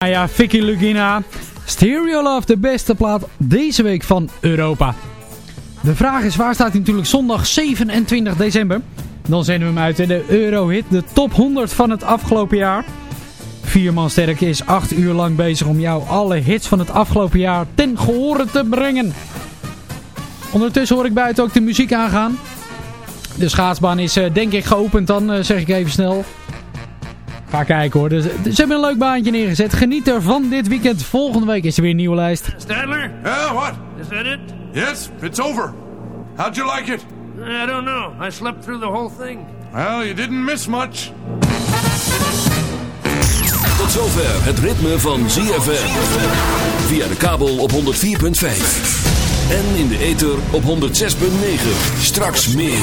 Nou ja, Vicky Lugina. Stereo Love, de beste plaat deze week van Europa. De vraag is, waar staat hij natuurlijk zondag 27 december? Dan zenden we hem uit in de Eurohit, de top 100 van het afgelopen jaar. Vier man sterk is 8 uur lang bezig om jou alle hits van het afgelopen jaar ten gehore te brengen. Ondertussen hoor ik buiten ook de muziek aangaan. De schaatsbaan is uh, denk ik geopend dan, uh, zeg ik even snel. Ga kijken hoor. Dus, ze hebben een leuk baantje neergezet. Geniet ervan dit weekend. Volgende week is er weer een nieuwe lijst. Stadler? Yeah, what? Is that it? Yes, it's over. How'd you like it? I don't know. I slept through the whole thing. Well, you didn't miss much. Tot zover het ritme van ZFM. Via de kabel op 104.5. En in de ether op 106.9. Straks meer.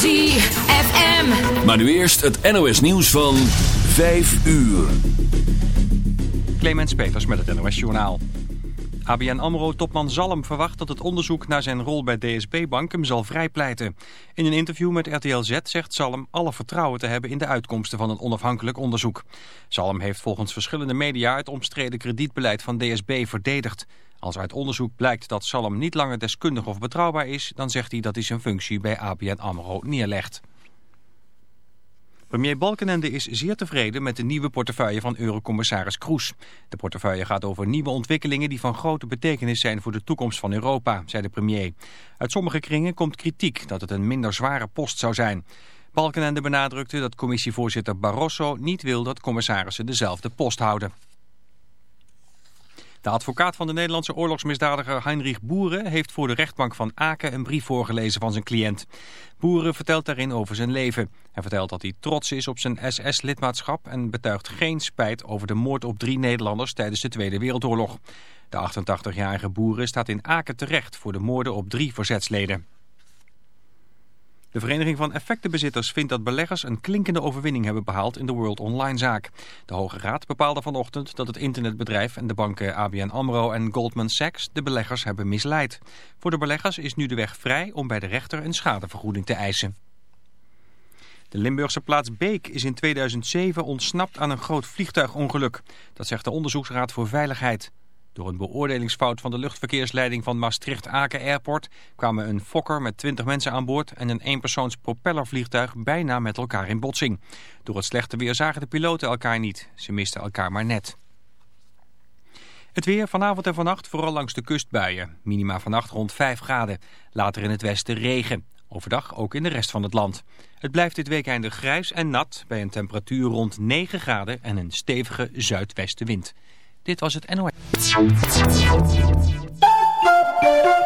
ZFM. Maar nu eerst het NOS nieuws van 5 uur. Clemens Peters met het NOS Journaal. ABN AMRO-topman Zalm verwacht dat het onderzoek naar zijn rol bij DSB Bank hem zal vrijpleiten. In een interview met RTL Z zegt Zalm alle vertrouwen te hebben in de uitkomsten van een onafhankelijk onderzoek. Zalm heeft volgens verschillende media het omstreden kredietbeleid van DSB verdedigd. Als uit onderzoek blijkt dat Zalm niet langer deskundig of betrouwbaar is, dan zegt hij dat hij zijn functie bij ABN AMRO neerlegt. Premier Balkenende is zeer tevreden met de nieuwe portefeuille van Eurocommissaris Kroes. De portefeuille gaat over nieuwe ontwikkelingen die van grote betekenis zijn voor de toekomst van Europa, zei de premier. Uit sommige kringen komt kritiek dat het een minder zware post zou zijn. Balkenende benadrukte dat commissievoorzitter Barroso niet wil dat commissarissen dezelfde post houden. De advocaat van de Nederlandse oorlogsmisdadiger Heinrich Boeren heeft voor de rechtbank van Aken een brief voorgelezen van zijn cliënt. Boeren vertelt daarin over zijn leven. Hij vertelt dat hij trots is op zijn SS-lidmaatschap en betuigt geen spijt over de moord op drie Nederlanders tijdens de Tweede Wereldoorlog. De 88-jarige Boeren staat in Aken terecht voor de moorden op drie verzetsleden. De Vereniging van Effectenbezitters vindt dat beleggers een klinkende overwinning hebben behaald in de World Online zaak. De Hoge Raad bepaalde vanochtend dat het internetbedrijf en de banken ABN AMRO en Goldman Sachs de beleggers hebben misleid. Voor de beleggers is nu de weg vrij om bij de rechter een schadevergoeding te eisen. De Limburgse plaats Beek is in 2007 ontsnapt aan een groot vliegtuigongeluk. Dat zegt de Onderzoeksraad voor Veiligheid. Door een beoordelingsfout van de luchtverkeersleiding van Maastricht-Aken Airport kwamen een fokker met 20 mensen aan boord en een eenpersoons propellervliegtuig bijna met elkaar in botsing. Door het slechte weer zagen de piloten elkaar niet. Ze misten elkaar maar net. Het weer vanavond en vannacht vooral langs de kust buien. Minima vannacht rond 5 graden. Later in het westen regen. Overdag ook in de rest van het land. Het blijft dit weekende grijs en nat bij een temperatuur rond 9 graden en een stevige zuidwestenwind. Dit was het NOS.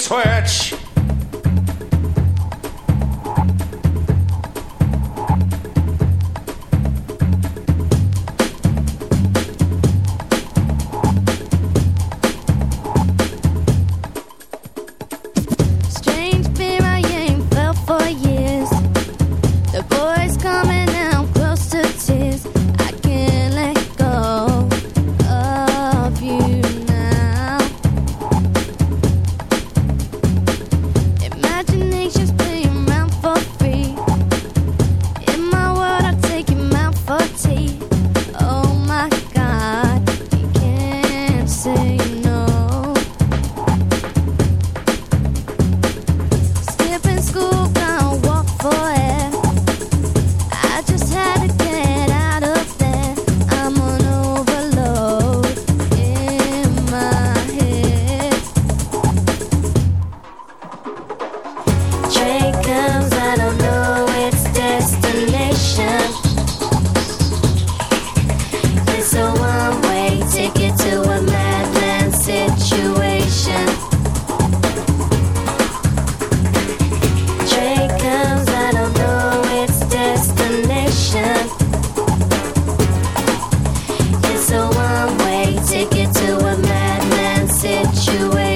twitch.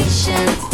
patience.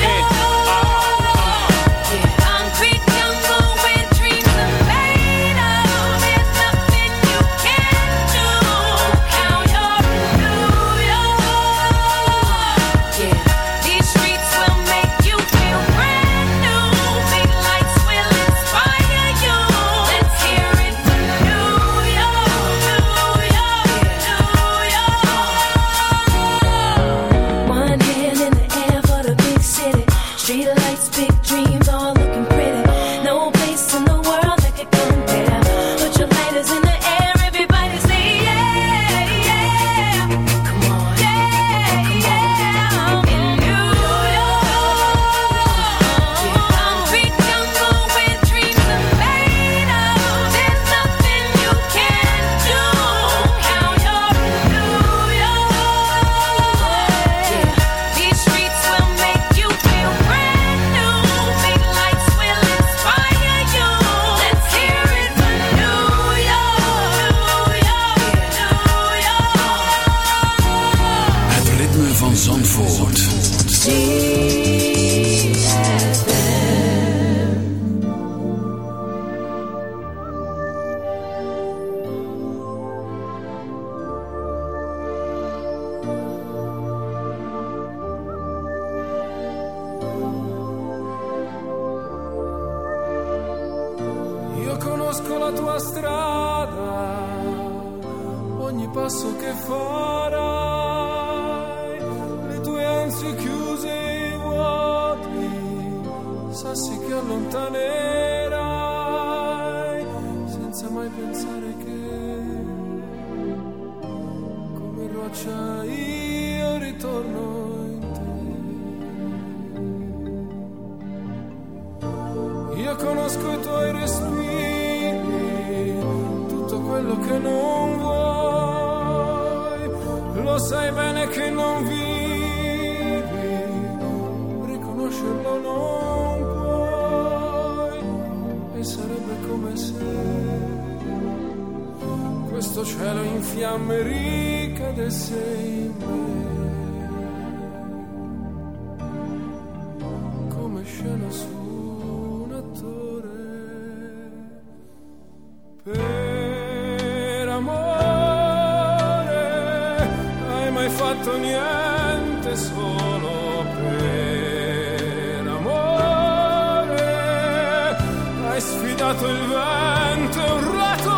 urlato il vento, è urlato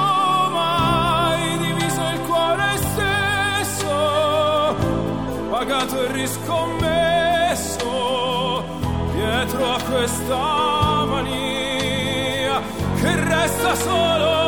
mai, diviso il cuore stesso, pagato e riscommesso dietro a questa mania che resta solo.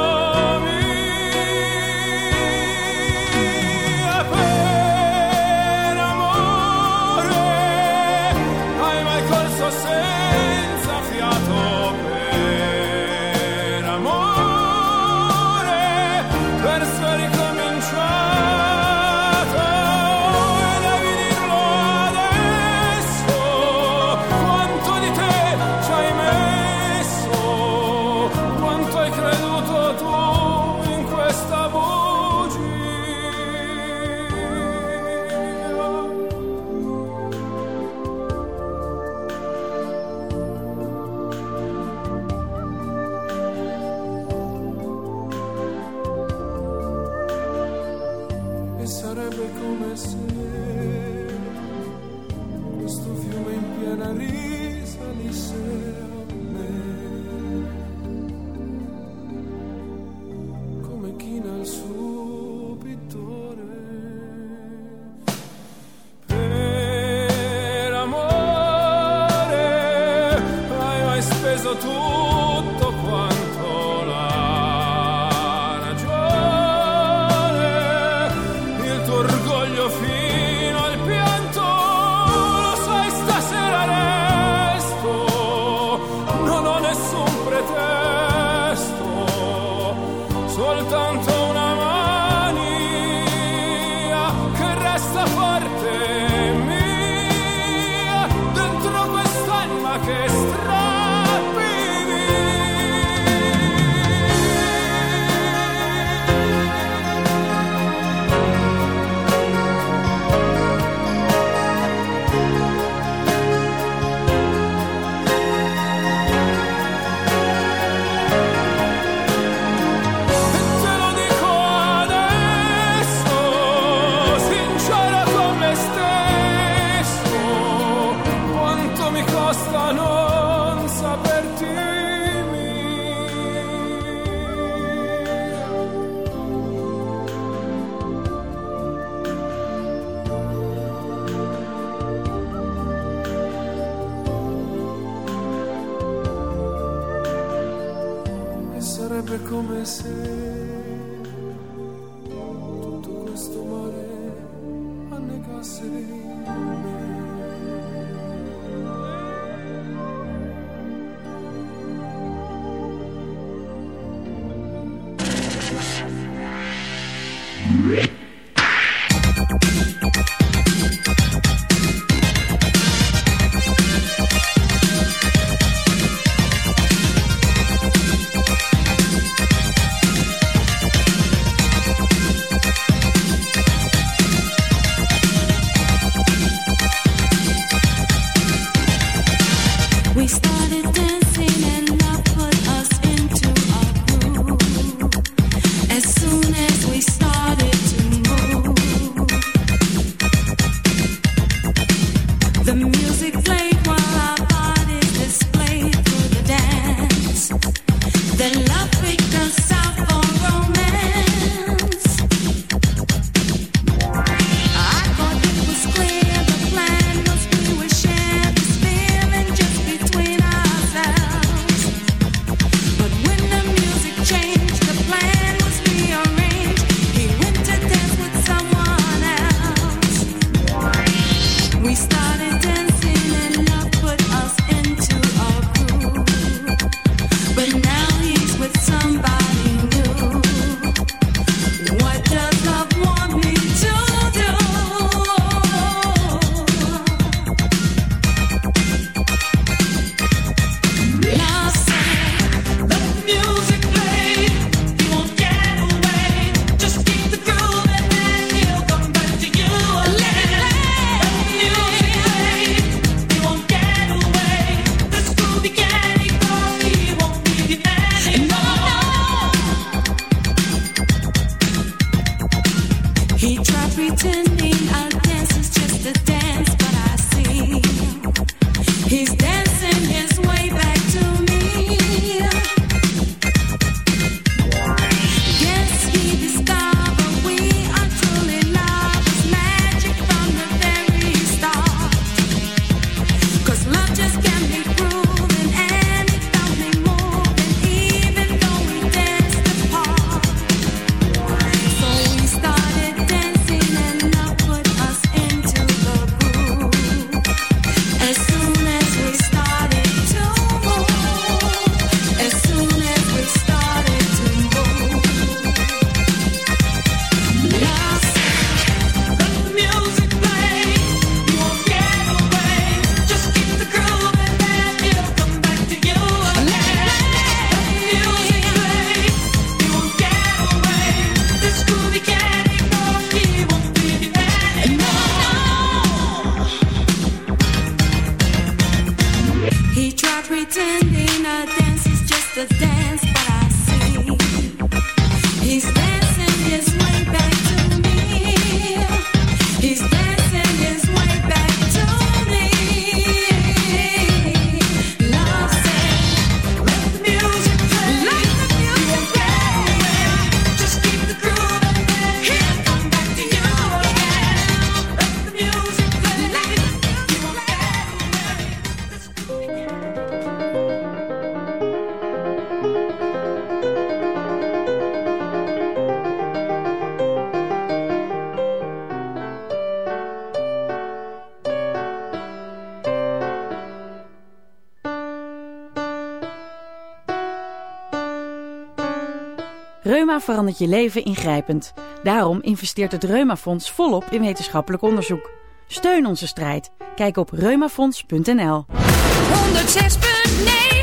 verandert je leven ingrijpend. Daarom investeert het Reumafonds volop in wetenschappelijk onderzoek. Steun onze strijd. Kijk op reumafonds.nl 106.9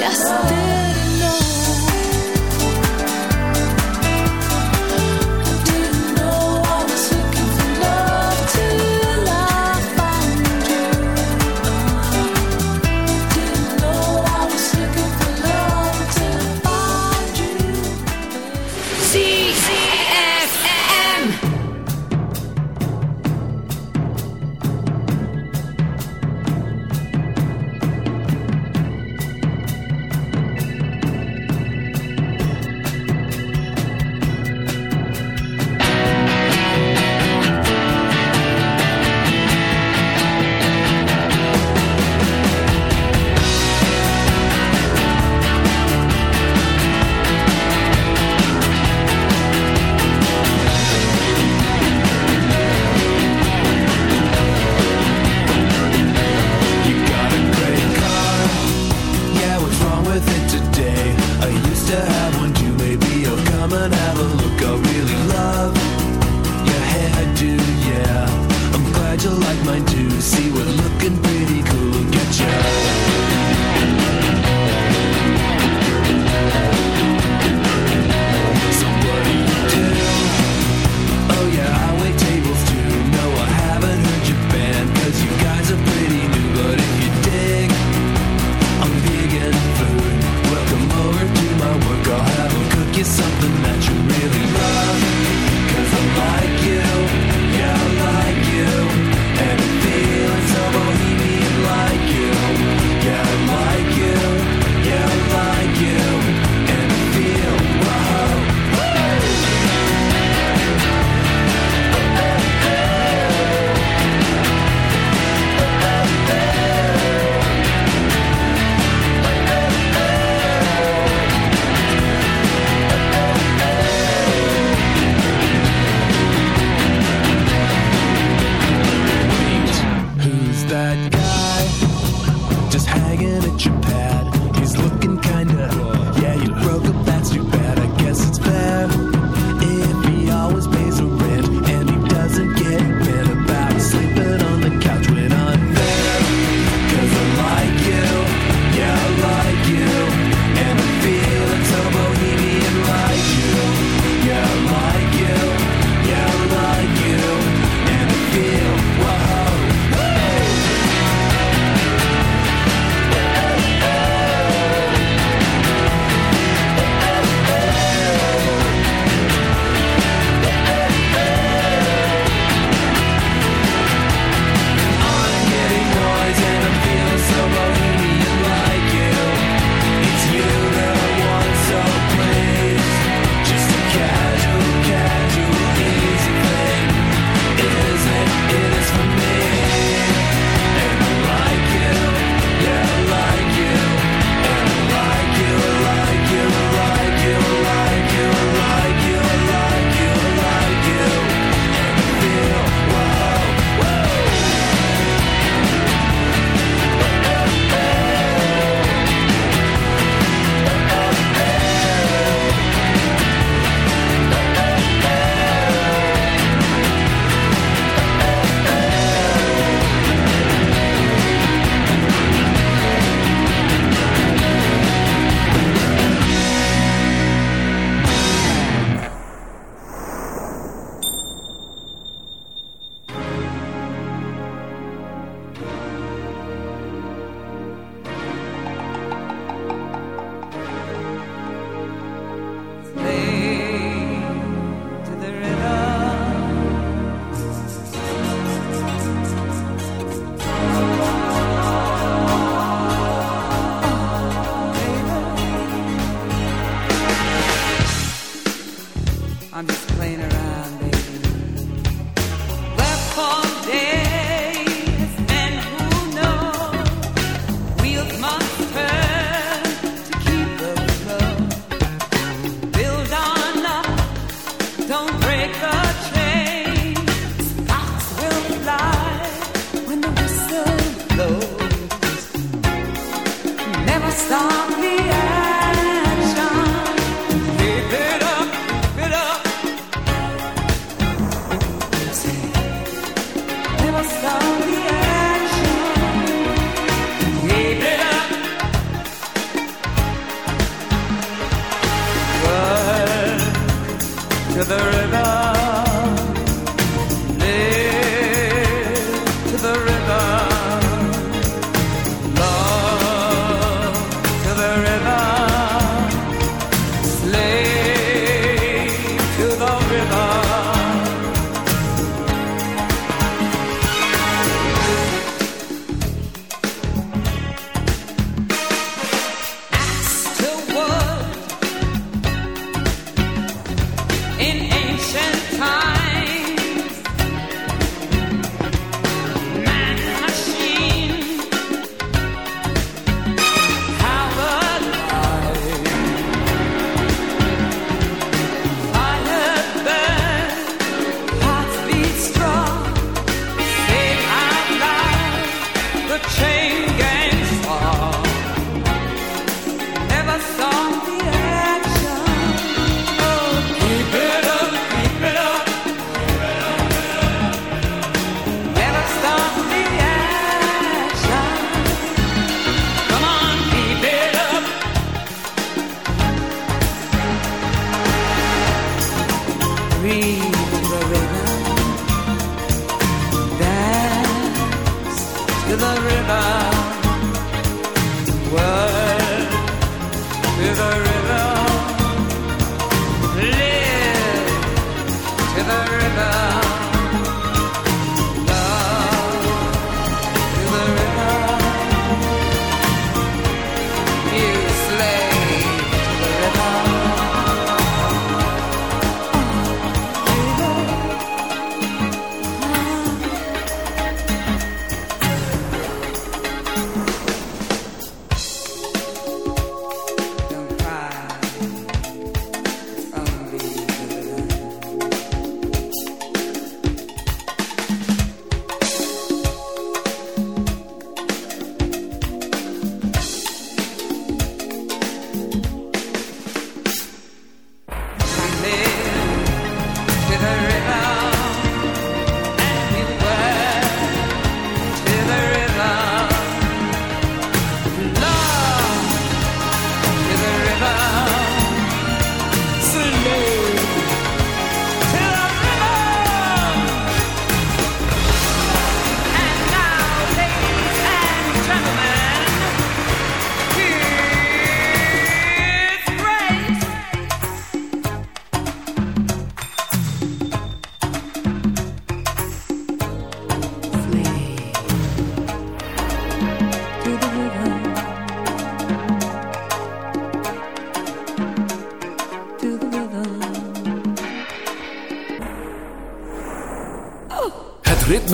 just